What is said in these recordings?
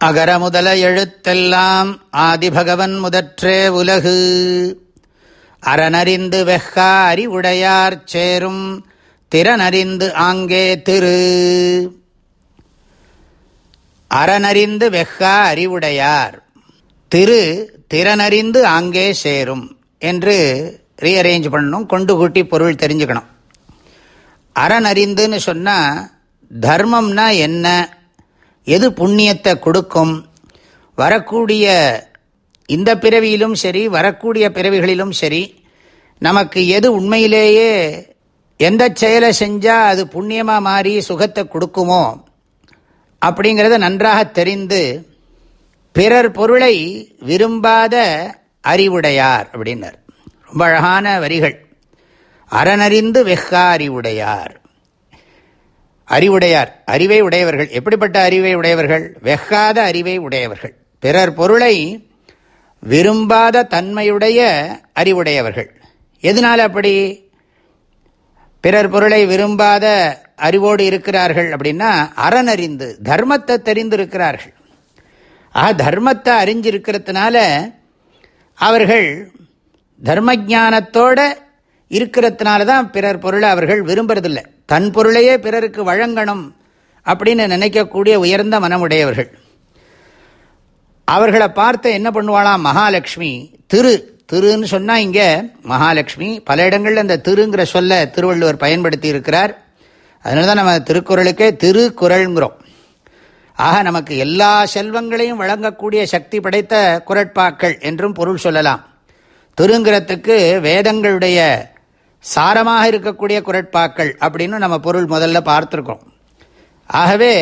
அகர முதல எழுத்தெல்லாம் ஆதிபகவன் முதற்றே உலகு. அறனறிந்து வெஹ்கா அறிவுடையார் சேரும் திறனறிந்து ஆங்கே திரு. அறனறிந்து வெஹ்கா அறிவுடையார் திரு திறனறிந்து ஆங்கே சேரும் என்று ரீஅரேஞ்ச் பண்ணணும் கொண்டு கூட்டி பொருள் தெரிஞ்சுக்கணும். அறனறிந்துன்னு சொன்னால் தர்மம்னா என்ன? எது புண்ணியத்தை கொடுக்கும்? வரக்கூடிய இந்த பிறவியிலும் சரி வரக்கூடிய பிறவிகளிலும் சரி நமக்கு எது உண்மையிலேயே எந்த செயலை செஞ்சால் அது புண்ணியமாக மாறி சுகத்தை கொடுக்குமோ? அப்படிங்கிறத நன்றாக தெரிந்து பிறர் பொருளை விரும்பாத அறிவுடையார் அப்படின்னார். ரொம்ப அழகான வரிகள். அறனறிந்து வெஹ்கா அறிவுடையார் அறிவுடையார் அறிவை உடையவர்கள். எப்படிப்பட்ட அறிவை உடையவர்கள்? வெகாத அறிவை உடையவர்கள். பிறர் பொருளை விரும்பாத தன்மையுடைய அறிவுடையவர்கள். எதனால் அப்படி? பிறர் பொருளை விரும்பாத அறிவோடு இருக்கிறார்கள் அப்படின்னா அறனறிந்து தர்மத்தை தெரிந்திருக்கிறார்கள். ஆக தர்மத்தை அறிஞ்சிருக்கிறதுனால அவர்கள் தர்ம ஜானத்தோட இருக்கிறதுனால தான் பிறர் பொருளை அவர்கள் விரும்புறதில்லை. தன் பொருளையே பிறருக்கு வழங்கணும் அப்படின்னு நினைக்கக்கூடிய உயர்ந்த மனமுடையவர்கள். அவர்களை பார்த்து என்ன பண்ணுவாளாம்? மகாலட்சுமி திரு திருன்னு சொன்னால் இங்கே மகாலட்சுமி பல இடங்களில் அந்த திருங்கிற சொல்ல திருவள்ளுவர் பயன்படுத்தி இருக்கிறார். அதனால தான் நம்ம திருக்குறளுக்கே திருக்குறள்ங்கிறோம் ஆக நமக்கு எல்லா செல்வங்களையும் வழங்கக்கூடிய சக்தி படைத்த குரட்பாக்கள் என்றும் பொருள் சொல்லலாம். திருங்கிறதுக்கு வேதங்களுடைய சாரமாக இருக்கக்கூடிய குரட்பாக்கள் அப்படின்னு நம்ம பொருள் முதல்ல பார்த்துருக்கோம். ஆகவே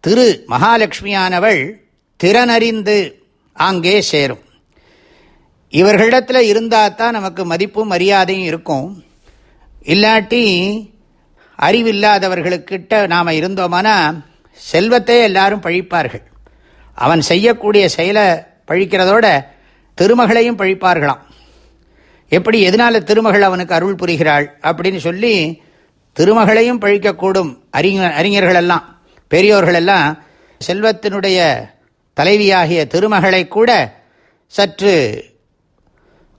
திரு மகாலட்சுமியானவள் திறனறிந்து அங்கே சேரும். இவர்களிடத்தில் இருந்தால் தான் நமக்கு மதிப்பும் மரியாதையும் இருக்கும். இல்லாட்டி அறிவில்லாதவர்களுக்கிட்ட நாம் இருந்தோமானா செல்வத்தை எல்லாரும் பழிப்பார்கள். அவன் செய்யக்கூடிய செயலை பழிக்கிறதோட திருமகளையும் பழிப்பார்களாம். எப்படி எதனால திருமகள் அவனுக்கு அருள் புரிகிறாள் அப்படின்னு சொல்லி திருமகளையும் பழிக்கக்கூடும் அறிஞர் அறிஞர்களெல்லாம் பெரியோர்களெல்லாம் செல்வத்தினுடைய தலைவியாகிய திருமகளை கூட சற்று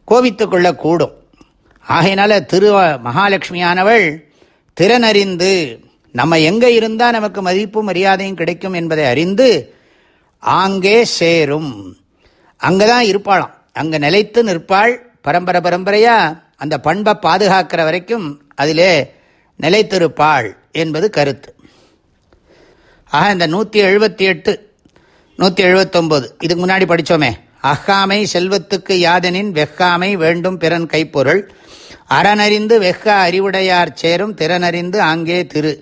கோபித்து கொள்ளக்கூடும். ஆகையினால திரு மகாலட்சுமியானவள் திறனறிந்து நம்ம எங்கே இருந்தால் நமக்கு மதிப்பும் மரியாதையும் கிடைக்கும் என்பதை அறிந்து ஆங்கே சேரும். அங்கே தான் இருப்பாளாம். அங்கே நிலைத்து நிற்பாள். பரம்பரை பரம்பரையாக அந்த பண்பை பாதுகாக்கிற வரைக்கும் அதிலே நிலைத்திருப்பாள் என்பது கருத்து. ஆக இந்த நூற்றி எழுபத்தி எட்டு நூற்றி எழுபத்தொம்போது இதுக்கு முன்னாடி படித்தோமே அஹாமை செல்வத்துக்கு யாதனின் வெஹ்காமை வேண்டும் பிறன் கைப்பொருள். அறனறிந்து வெஹ்க அறிவுடையார் சேரும் திறனறிந்து அங்கே திரு.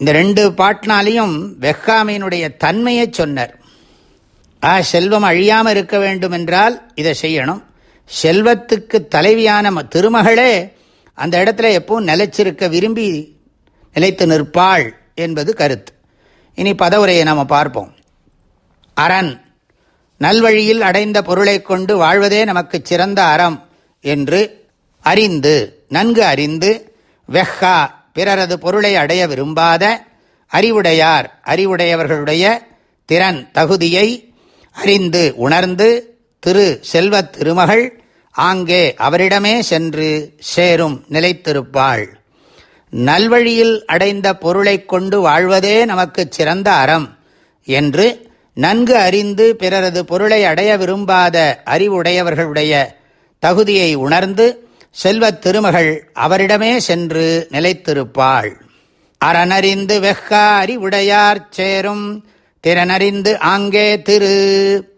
இந்த ரெண்டு பாட்டினாலையும் வெஹ்காமையினுடைய தன்மையை சொன்னார். ஆ செல்வம் அழியாமல் இருக்க வேண்டும் என்றால் இதை செய்யணும். செல்வத்துக்கு தலைவியான திருமகளே அந்த இடத்துல எப்பவும் நிலைச்சிருக்க விரும்பி நிலைத்து நிற்பாள் என்பது கருத்து. இனி பதவுரையை நாம் பார்ப்போம். அரண் நல்வழியில் அடைந்த பொருளை கொண்டு வாழ்வதே நமக்கு சிறந்த அறம் என்று அறிந்து நன்கு அறிந்து வெஹ்ஹா பிறரது பொருளை அடைய விரும்பாத அறிவுடையார் அறிவுடையவர்களுடைய திறன் தகுதியை அறிந்து உணர்ந்து திரு செல்வத் திருமகள் ஆங்கே அவரிடமே சென்று சேரும் நிலைத்திருப்பாள். நல்வழியில் அடைந்த பொருளை கொண்டு வாழ்வதே நமக்கு சிறந்த அறம் என்று நன்கு அறிந்து பிறரது பொருளை அடைய விரும்பாத அறிவுடையவர்களுடைய தகுதியை உணர்ந்து செல்வத் திருமகள் அவரிடமே சென்று நிலைத்திருப்பாள். அறனறிந்து வெஹ்கா அறிவுடையார் சேரும் திறனறிந்து ஆங்கே திரு